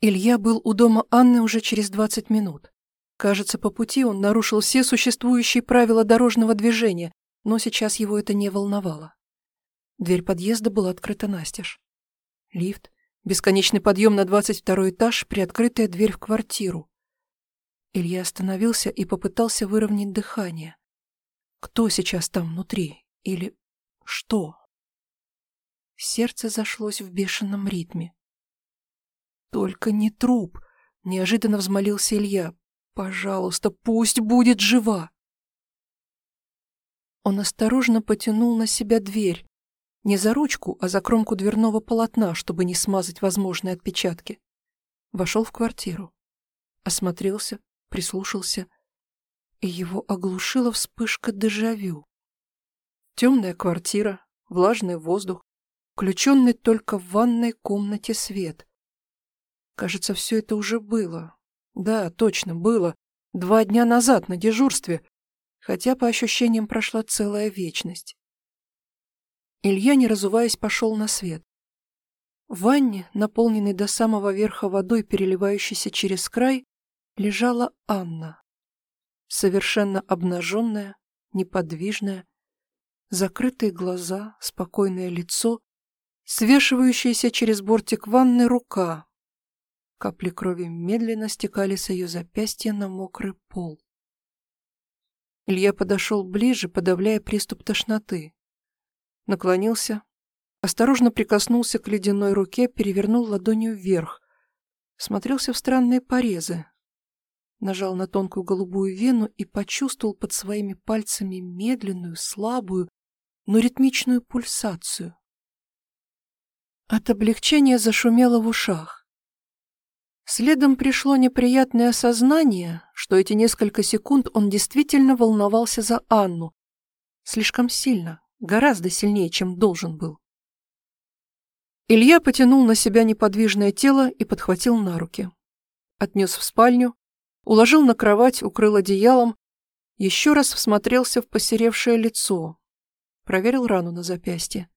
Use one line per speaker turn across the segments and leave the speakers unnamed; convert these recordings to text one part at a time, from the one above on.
Илья был у дома Анны уже через 20 минут. Кажется, по пути он нарушил все существующие правила дорожного движения, но сейчас его это не волновало. Дверь подъезда была открыта настежь. Лифт, бесконечный подъем на 22 этаж, приоткрытая дверь в квартиру. Илья остановился и попытался выровнять дыхание. Кто сейчас там внутри? Или что? Сердце зашлось в бешеном ритме. «Только не труп!» — неожиданно взмолился Илья. «Пожалуйста, пусть будет жива!» Он осторожно потянул на себя дверь. Не за ручку, а за кромку дверного полотна, чтобы не смазать возможные отпечатки. Вошел в квартиру. Осмотрелся, прислушался, и его оглушила вспышка дежавю. Темная квартира, влажный воздух, включенный только в ванной комнате свет. Кажется, все это уже было. Да, точно, было. Два дня назад на дежурстве, хотя по ощущениям прошла целая вечность. Илья, не разуваясь, пошел на свет. В ванне, наполненной до самого верха водой, переливающейся через край, лежала Анна. Совершенно обнаженная, неподвижная, закрытые глаза, спокойное лицо, свешивающаяся через бортик ванны рука. Капли крови медленно стекали с ее запястья на мокрый пол. Илья подошел ближе, подавляя приступ тошноты. Наклонился, осторожно прикоснулся к ледяной руке, перевернул ладонью вверх, смотрелся в странные порезы, нажал на тонкую голубую вену и почувствовал под своими пальцами медленную, слабую, но ритмичную пульсацию. От облегчения зашумело в ушах. Следом пришло неприятное осознание, что эти несколько секунд он действительно волновался за Анну. Слишком сильно, гораздо сильнее, чем должен был. Илья потянул на себя неподвижное тело и подхватил на руки. Отнес в спальню, уложил на кровать, укрыл одеялом, еще раз всмотрелся в посеревшее лицо, проверил рану на запястье.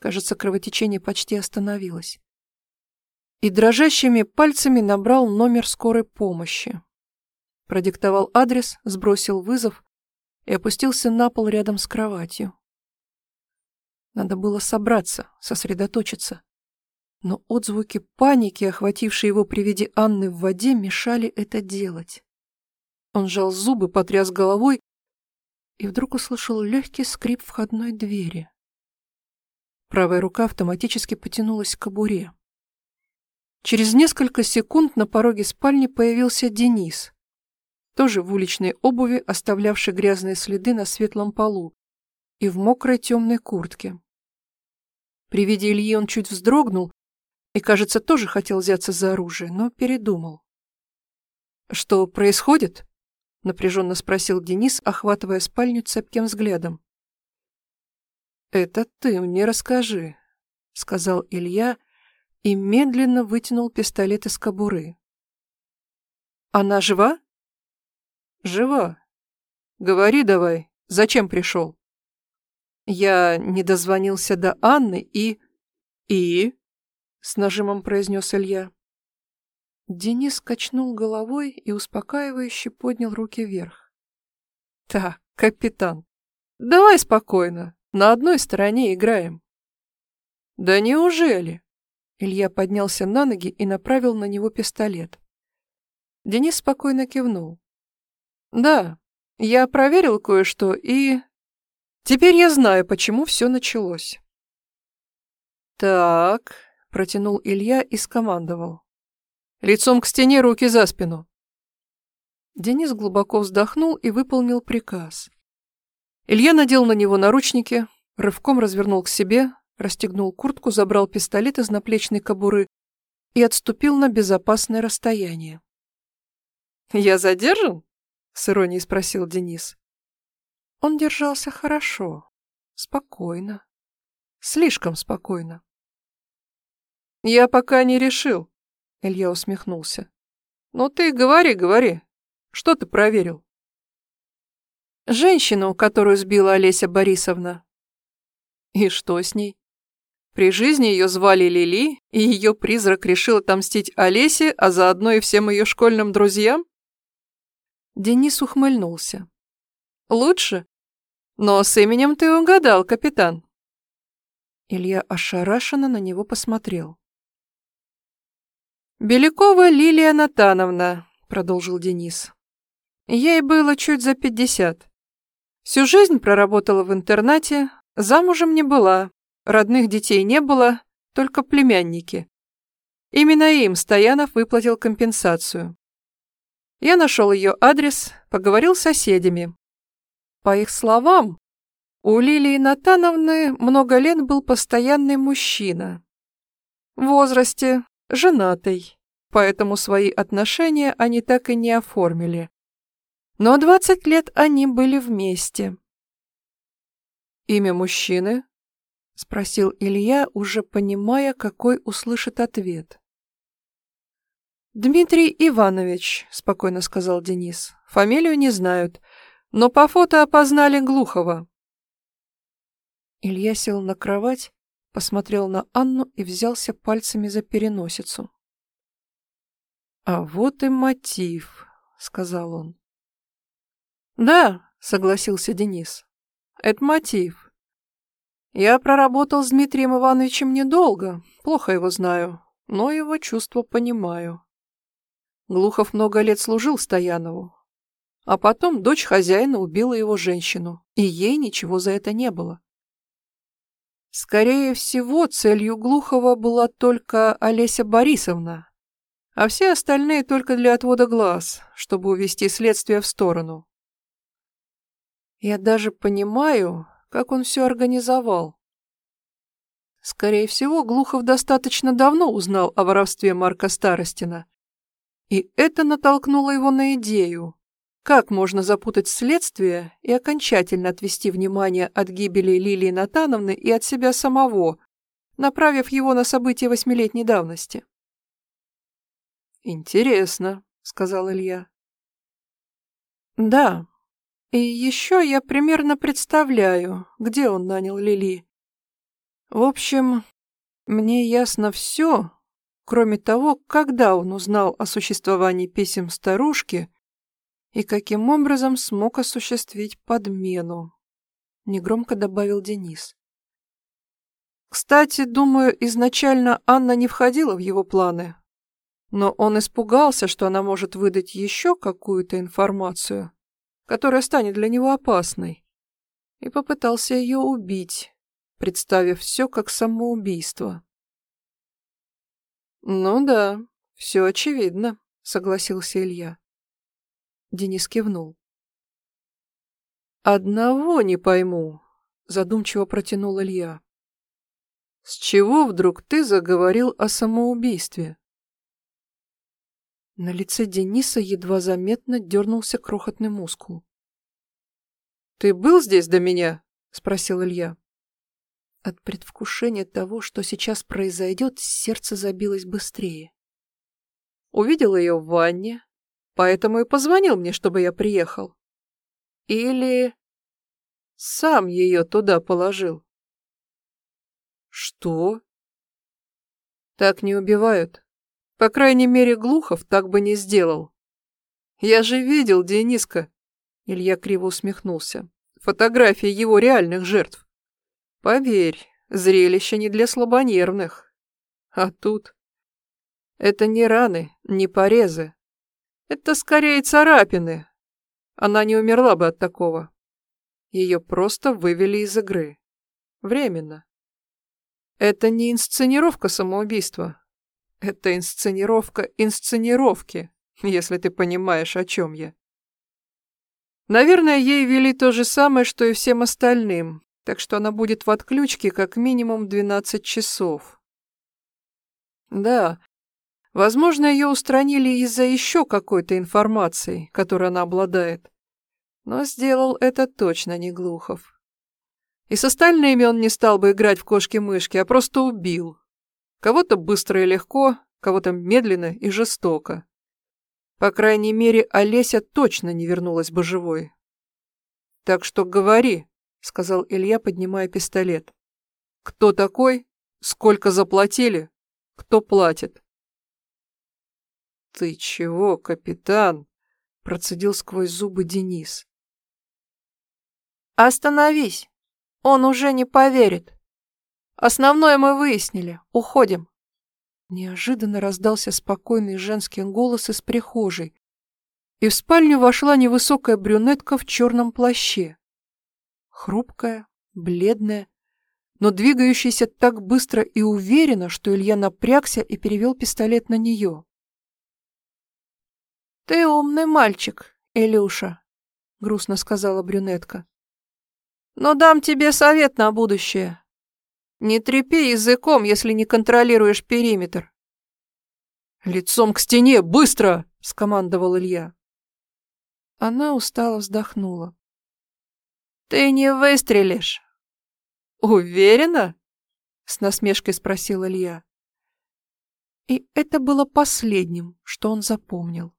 Кажется, кровотечение почти остановилось. И дрожащими пальцами набрал номер скорой помощи. Продиктовал адрес, сбросил вызов и опустился на пол рядом с кроватью. Надо было собраться, сосредоточиться но отзвуки паники, охватившие его при виде Анны в воде, мешали это делать. Он сжал зубы, потряс головой и вдруг услышал легкий скрип входной двери. Правая рука автоматически потянулась к кобуре. Через несколько секунд на пороге спальни появился Денис, тоже в уличной обуви, оставлявший грязные следы на светлом полу, и в мокрой темной куртке. При виде Ильи он чуть вздрогнул и, кажется, тоже хотел взяться за оружие, но передумал. «Что происходит?» — напряженно спросил Денис, охватывая спальню цепким взглядом. «Это ты мне расскажи», — сказал Илья и медленно вытянул пистолет из кобуры. «Она жива?» «Жива. Говори давай, зачем пришел?» Я не дозвонился до Анны и... И? — с нажимом произнес Илья. Денис качнул головой и успокаивающе поднял руки вверх. «Так, капитан, давай спокойно, на одной стороне играем». «Да неужели?» Илья поднялся на ноги и направил на него пистолет. Денис спокойно кивнул. «Да, я проверил кое-что и... Теперь я знаю, почему все началось». «Так, протянул Илья и скомандовал. «Лицом к стене, руки за спину!» Денис глубоко вздохнул и выполнил приказ. Илья надел на него наручники, рывком развернул к себе, расстегнул куртку, забрал пистолет из наплечной кобуры и отступил на безопасное расстояние. «Я задержан?» — с иронией спросил Денис. Он держался хорошо, спокойно, слишком спокойно. «Я пока не решил», — Илья усмехнулся. «Ну ты говори, говори. Что ты проверил?» «Женщину, которую сбила Олеся Борисовна». «И что с ней?» При жизни ее звали Лили, и ее призрак решил отомстить Олесе, а заодно и всем ее школьным друзьям? Денис ухмыльнулся. Лучше? Но с именем ты угадал, капитан. Илья ошарашенно на него посмотрел. «Белякова Лилия Натановна», — продолжил Денис. Ей было чуть за пятьдесят. Всю жизнь проработала в интернате, замужем не была, родных детей не было, только племянники. Именно им Стоянов выплатил компенсацию. Я нашел ее адрес, поговорил с соседями. По их словам, у Лилии Натановны много лет был постоянный мужчина. В возрасте, женатый, поэтому свои отношения они так и не оформили. Но двадцать лет они были вместе. «Имя мужчины?» — спросил Илья, уже понимая, какой услышит ответ. «Дмитрий Иванович», — спокойно сказал Денис. «Фамилию не знают, но по фото опознали Глухова». Илья сел на кровать, посмотрел на Анну и взялся пальцами за переносицу. «А вот и мотив», — сказал он. «Да», — согласился Денис. «Это мотив. Я проработал с Дмитрием Ивановичем недолго, плохо его знаю, но его чувства понимаю. Глухов много лет служил Стоянову, а потом дочь хозяина убила его женщину, и ей ничего за это не было. Скорее всего, целью Глухова была только Олеся Борисовна, а все остальные только для отвода глаз, чтобы увести следствие в сторону. Я даже понимаю, как он все организовал. Скорее всего, Глухов достаточно давно узнал о воровстве Марка Старостина. И это натолкнуло его на идею, как можно запутать следствие и окончательно отвести внимание от гибели Лилии Натановны и от себя самого, направив его на события восьмилетней давности. «Интересно», — сказал Илья. «Да, и еще я примерно представляю, где он нанял Лили. В общем, мне ясно все, кроме того, когда он узнал о существовании писем старушки и каким образом смог осуществить подмену. Негромко добавил Денис. Кстати, думаю, изначально Анна не входила в его планы. Но он испугался, что она может выдать еще какую-то информацию которая станет для него опасной, и попытался ее убить, представив все как самоубийство. «Ну да, все очевидно», — согласился Илья. Денис кивнул. «Одного не пойму», — задумчиво протянул Илья. «С чего вдруг ты заговорил о самоубийстве?» На лице Дениса едва заметно дернулся крохотный мускул. «Ты был здесь до меня?» — спросил Илья. От предвкушения того, что сейчас произойдет, сердце забилось быстрее. Увидел ее в ванне, поэтому и позвонил мне, чтобы я приехал. Или сам ее туда положил. Что? Так не убивают. По крайней мере, Глухов так бы не сделал. Я же видел Дениска. Илья криво усмехнулся. Фотографии его реальных жертв. Поверь, зрелище не для слабонервных. А тут... Это не раны, не порезы. Это скорее царапины. Она не умерла бы от такого. Ее просто вывели из игры. Временно. Это не инсценировка самоубийства. Это инсценировка инсценировки, если ты понимаешь, о чем я. Наверное, ей вели то же самое, что и всем остальным, так что она будет в отключке как минимум 12 часов. Да, возможно, ее устранили из-за еще какой-то информации, которой она обладает. Но сделал это точно не Глухов. И с остальными он не стал бы играть в кошки-мышки, а просто убил, Кого-то быстро и легко, кого-то медленно и жестоко. По крайней мере, Олеся точно не вернулась бы живой. «Так что говори», — сказал Илья, поднимая пистолет. «Кто такой Сколько заплатили? Кто платит? Ты чего, капитан? Процедил сквозь зубы Денис.
Остановись. Он уже не поверит. Основное мы выяснили. Уходим.
Неожиданно раздался спокойный женский голос из прихожей, и в спальню вошла невысокая брюнетка в черном плаще. Хрупкая, бледная, но двигающаяся так быстро и уверенно, что Илья напрягся и перевел пистолет на нее.
«Ты умный мальчик, Илюша», — грустно сказала брюнетка. «Но дам тебе совет на будущее. Не трепи языком, если не контролируешь периметр».
«Лицом к стене, быстро!» — скомандовал Илья.
Она устало вздохнула. «Ты не выстрелишь!»
«Уверена?» — с насмешкой спросил Илья. И это было последним, что он запомнил.